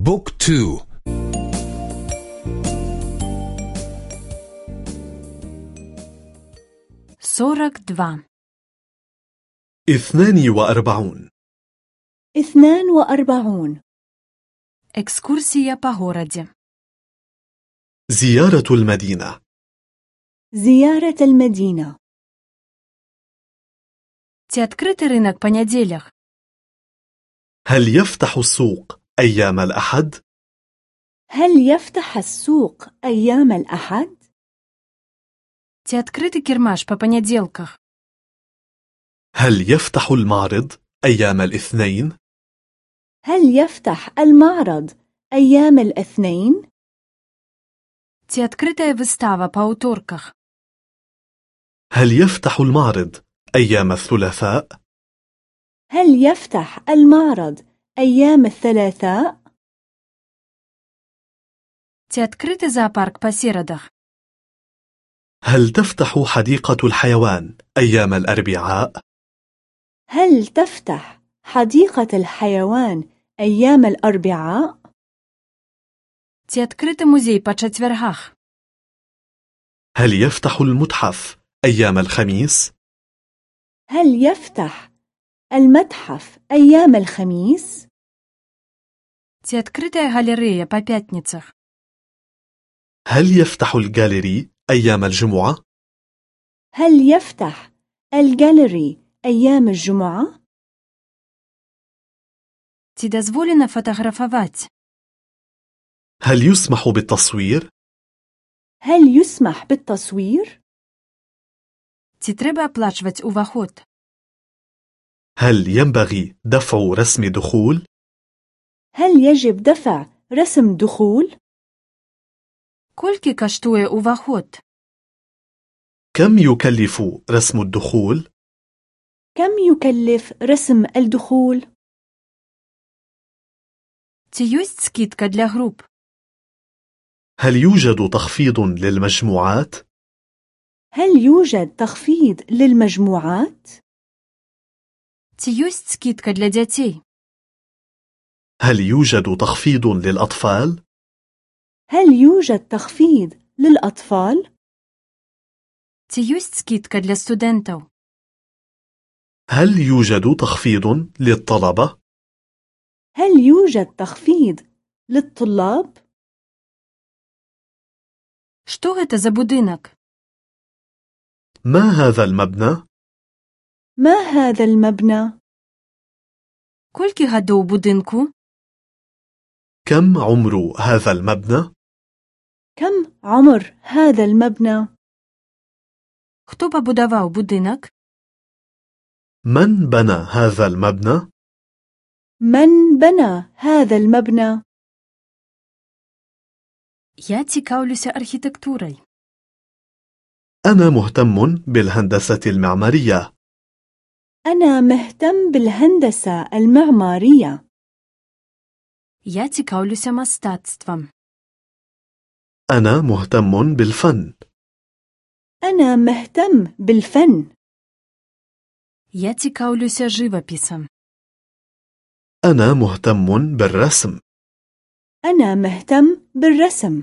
بوك تو سورك دوا اثنان وأربعون اثنان وأربعون экскурсия по городе زيارة المدينة زيارة المدينة Ці адкрыты рынок па нядзелях? هل يفتح السوق أيام الأحد؟ هل يفتح السوق أيام الأحد؟ Ці адкрыты кірмаш па панядзелках? هل يفتح المعرض أيام الاثنين؟ هل يفتح المعرض أيام الاثنين؟ Ці адкрытая выстава па аўторках? هل يفتح المعرض أيام الثلاثاء؟ هل يفتح المعرض أيام الثلاثاء؟ Ці адкрыты заапарк па серадах? هل تفتح حديقة الحيوان أيام الأربعاء؟ هل تفتح حديقة الحيوان أيام الأربعاء؟ Ці адкрыты музей па чацвяргах? هل يفتح المتحف أيام الخميس؟ هل يفتح المتحف أيام الخميس؟ Ці адкрытая галерэя па пятніцах? هل يفتح الجاليري أيام الجمعة؟ هل يفتح الجاليري أيام الجمعة؟ Ці дазволена фатаграфаваць? هل يسمح بالتصوير؟ هل يسمح بالتصوير؟ Ці трэба аплачваць уваход? هل ينبغي دفع رسم دخول؟ هل يجب دفع رسم دخول؟ Колькі каштуе ўваход? كم يكلف رسم الدخول؟ كم يكلف رسم الدخول؟ Ці ёсць скидка для груп? هل يوجد تخفيض للمجموعات؟ هل يوجد تخفيض للمجموعات؟ Ці ёсць скидка для дзяцей? هل يوجد تخفيض للأطفال؟ هل يوجد تخفيض للأطفال؟ Ці ёсць скидка для студэнтаў? هل يوجد تخفيض للطلبة؟ هل يوجد تخفيض للطلاب؟ Што гэта за будынак? ما هذا المبنى؟ ما هذا المبنى؟ Колькі гадоў будынку? كم عمر هذا المبنى؟ كم عمر هذا المبنى؟ Хто пабудаваў будынак? من بنى هذا المبنى؟ من بنى هذا المبنى؟ Я цікаўлюся архітэктурай. أنا مهتم بالهندسة المعمارية. أنا مهتم بالهندسة المعمارية. Я цікаўлюся мастацтвам. أنا مهتم بالفن. أنا مهتم بالفن. Я цікаўлюся жывапісам. أنا مهتم بالرسم. أنا مهتم بالرسم.